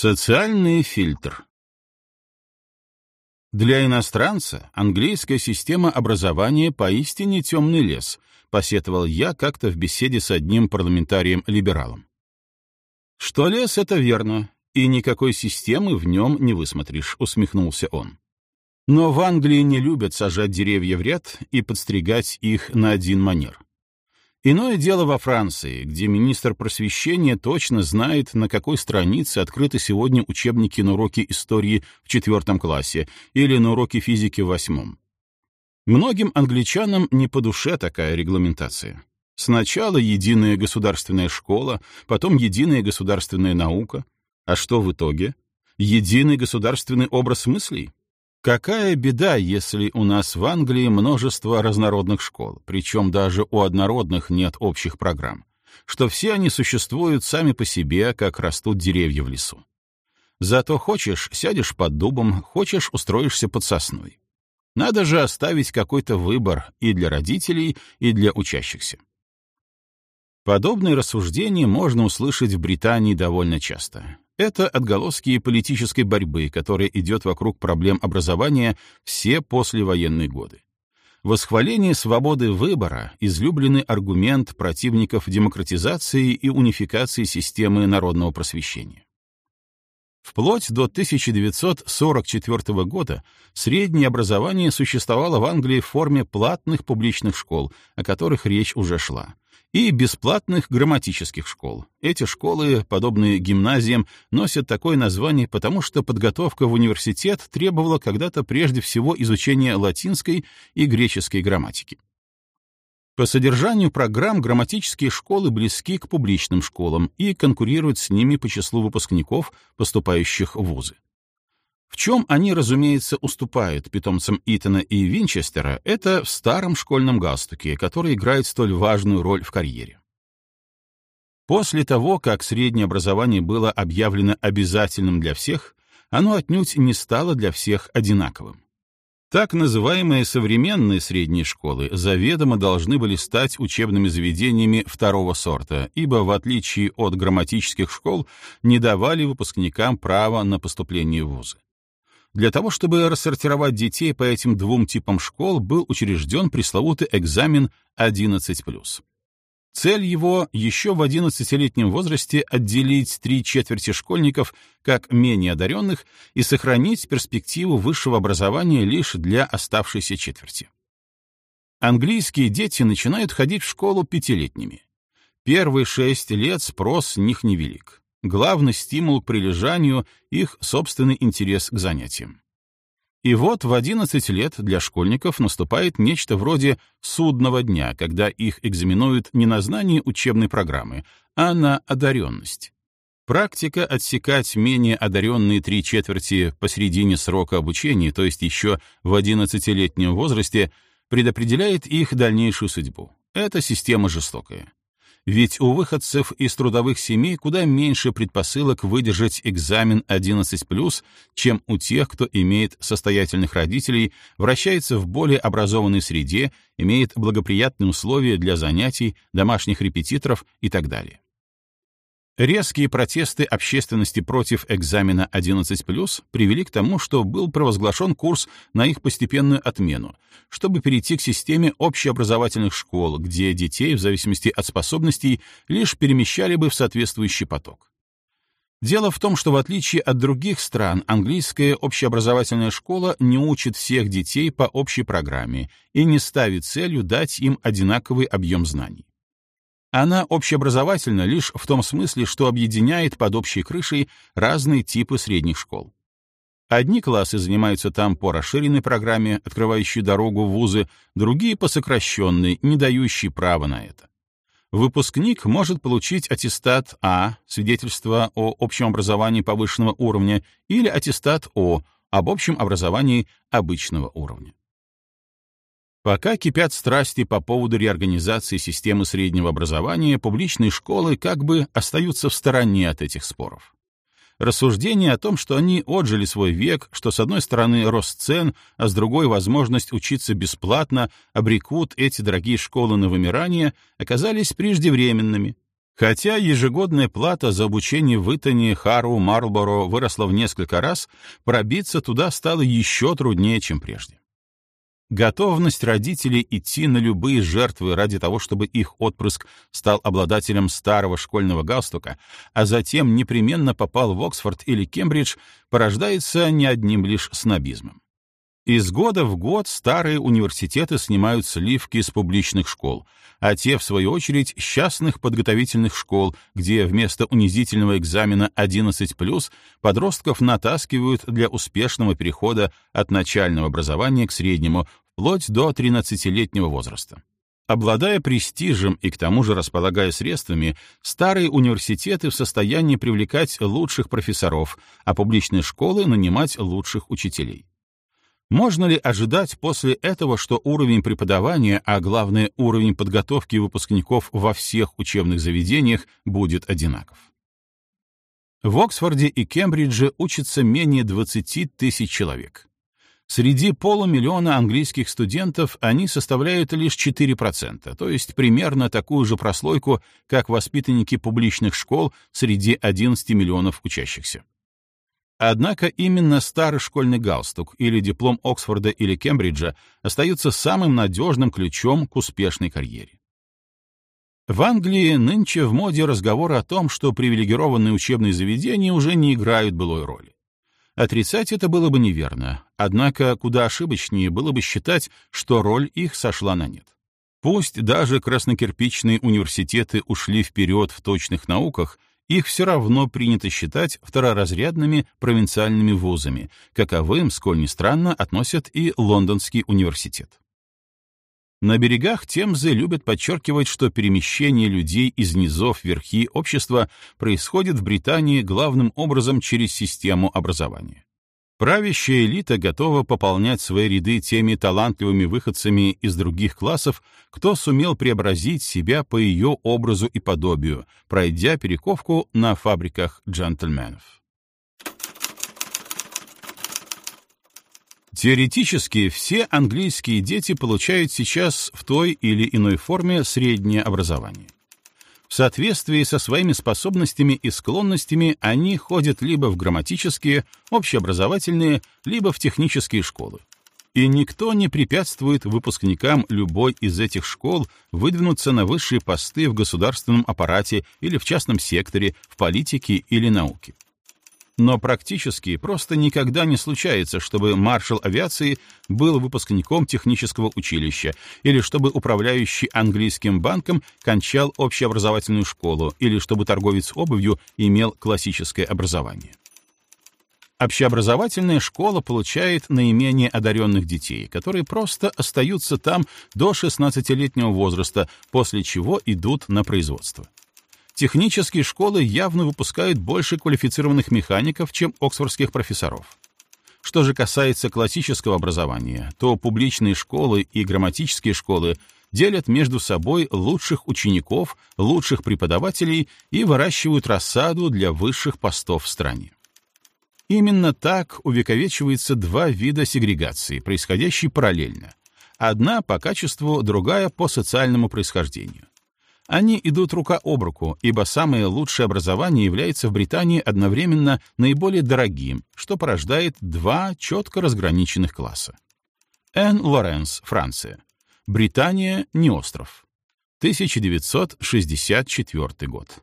Социальный фильтр Для иностранца английская система образования поистине темный лес, посетовал я как-то в беседе с одним парламентарием-либералом. Что лес — это верно, и никакой системы в нем не высмотришь, усмехнулся он. Но в Англии не любят сажать деревья в ряд и подстригать их на один манер. Иное дело во Франции, где министр просвещения точно знает, на какой странице открыты сегодня учебники на уроки истории в четвертом классе или на уроки физики в восьмом. Многим англичанам не по душе такая регламентация. Сначала единая государственная школа, потом единая государственная наука. А что в итоге? Единый государственный образ мыслей? Какая беда, если у нас в Англии множество разнородных школ, причем даже у однородных нет общих программ, что все они существуют сами по себе, как растут деревья в лесу. Зато хочешь — сядешь под дубом, хочешь — устроишься под сосной. Надо же оставить какой-то выбор и для родителей, и для учащихся. Подобные рассуждения можно услышать в Британии довольно часто. Это отголоски политической борьбы, которая идет вокруг проблем образования все послевоенные годы. Восхваление свободы выбора — излюбленный аргумент противников демократизации и унификации системы народного просвещения. Вплоть до 1944 года среднее образование существовало в Англии в форме платных публичных школ, о которых речь уже шла, и бесплатных грамматических школ. Эти школы, подобные гимназиям, носят такое название, потому что подготовка в университет требовала когда-то прежде всего изучения латинской и греческой грамматики. По содержанию программ грамматические школы близки к публичным школам и конкурируют с ними по числу выпускников, поступающих в вузы. В чем они, разумеется, уступают питомцам Итона и Винчестера, это в старом школьном галстуке, который играет столь важную роль в карьере. После того, как среднее образование было объявлено обязательным для всех, оно отнюдь не стало для всех одинаковым. Так называемые современные средние школы заведомо должны были стать учебными заведениями второго сорта, ибо, в отличие от грамматических школ, не давали выпускникам права на поступление в вузы. Для того, чтобы рассортировать детей по этим двум типам школ, был учрежден пресловутый экзамен 11+. Цель его — еще в 11-летнем возрасте отделить три четверти школьников как менее одаренных и сохранить перспективу высшего образования лишь для оставшейся четверти. Английские дети начинают ходить в школу пятилетними. Первые шесть лет спрос с них невелик. Главный стимул к прилежанию — их собственный интерес к занятиям. И вот в 11 лет для школьников наступает нечто вроде судного дня, когда их экзаменуют не на знание учебной программы, а на одаренность. Практика отсекать менее одаренные три четверти посредине срока обучения, то есть еще в 11-летнем возрасте, предопределяет их дальнейшую судьбу. Эта система жестокая. Ведь у выходцев из трудовых семей куда меньше предпосылок выдержать экзамен 11+, чем у тех, кто имеет состоятельных родителей, вращается в более образованной среде, имеет благоприятные условия для занятий, домашних репетиторов и так далее. Резкие протесты общественности против экзамена 11+, привели к тому, что был провозглашен курс на их постепенную отмену, чтобы перейти к системе общеобразовательных школ, где детей, в зависимости от способностей, лишь перемещали бы в соответствующий поток. Дело в том, что в отличие от других стран, английская общеобразовательная школа не учит всех детей по общей программе и не ставит целью дать им одинаковый объем знаний. Она общеобразовательна лишь в том смысле, что объединяет под общей крышей разные типы средних школ. Одни классы занимаются там по расширенной программе, открывающей дорогу в вузы, другие — по сокращенной, не дающей права на это. Выпускник может получить аттестат А, свидетельство о общем образовании повышенного уровня, или аттестат О, об общем образовании обычного уровня. Пока кипят страсти по поводу реорганизации системы среднего образования, публичные школы как бы остаются в стороне от этих споров. Рассуждение о том, что они отжили свой век, что с одной стороны рост цен, а с другой возможность учиться бесплатно, обрекут эти дорогие школы на вымирание, оказались преждевременными. Хотя ежегодная плата за обучение в Итоне, Хару, Марлборо выросла в несколько раз, пробиться туда стало еще труднее, чем прежде. Готовность родителей идти на любые жертвы ради того, чтобы их отпрыск стал обладателем старого школьного галстука, а затем непременно попал в Оксфорд или Кембридж, порождается не одним лишь снобизмом. Из года в год старые университеты снимают сливки с публичных школ, а те, в свою очередь, с частных подготовительных школ, где вместо унизительного экзамена 11+, подростков натаскивают для успешного перехода от начального образования к среднему, вплоть до 13-летнего возраста. Обладая престижем и к тому же располагая средствами, старые университеты в состоянии привлекать лучших профессоров, а публичные школы нанимать лучших учителей. Можно ли ожидать после этого, что уровень преподавания, а главное уровень подготовки выпускников во всех учебных заведениях будет одинаков? В Оксфорде и Кембридже учатся менее 20 тысяч человек. Среди полумиллиона английских студентов они составляют лишь 4%, то есть примерно такую же прослойку, как воспитанники публичных школ среди 11 миллионов учащихся. Однако именно старый школьный галстук или диплом Оксфорда или Кембриджа остаются самым надежным ключом к успешной карьере. В Англии нынче в моде разговоры о том, что привилегированные учебные заведения уже не играют былой роли. Отрицать это было бы неверно, однако куда ошибочнее было бы считать, что роль их сошла на нет. Пусть даже краснокирпичные университеты ушли вперед в точных науках, их все равно принято считать второразрядными провинциальными вузами, каковым, сколь ни странно, относят и Лондонский университет. На берегах Темзы любят подчеркивать, что перемещение людей из низов в верхи общества происходит в Британии главным образом через систему образования. Правящая элита готова пополнять свои ряды теми талантливыми выходцами из других классов, кто сумел преобразить себя по ее образу и подобию, пройдя перековку на фабриках джентльменов. Теоретически все английские дети получают сейчас в той или иной форме среднее образование. В соответствии со своими способностями и склонностями они ходят либо в грамматические, общеобразовательные, либо в технические школы. И никто не препятствует выпускникам любой из этих школ выдвинуться на высшие посты в государственном аппарате или в частном секторе, в политике или науке. Но практически просто никогда не случается, чтобы маршал авиации был выпускником технического училища, или чтобы управляющий английским банком кончал общеобразовательную школу, или чтобы торговец обувью имел классическое образование. Общеобразовательная школа получает наименее одаренных детей, которые просто остаются там до 16-летнего возраста, после чего идут на производство. Технические школы явно выпускают больше квалифицированных механиков, чем оксфордских профессоров. Что же касается классического образования, то публичные школы и грамматические школы делят между собой лучших учеников, лучших преподавателей и выращивают рассаду для высших постов в стране. Именно так увековечивается два вида сегрегации, происходящие параллельно. Одна по качеству, другая по социальному происхождению. Они идут рука об руку, ибо самое лучшее образование является в Британии одновременно наиболее дорогим, что порождает два четко разграниченных класса. Н. Лоренс, Франция. Британия не остров. 1964 год.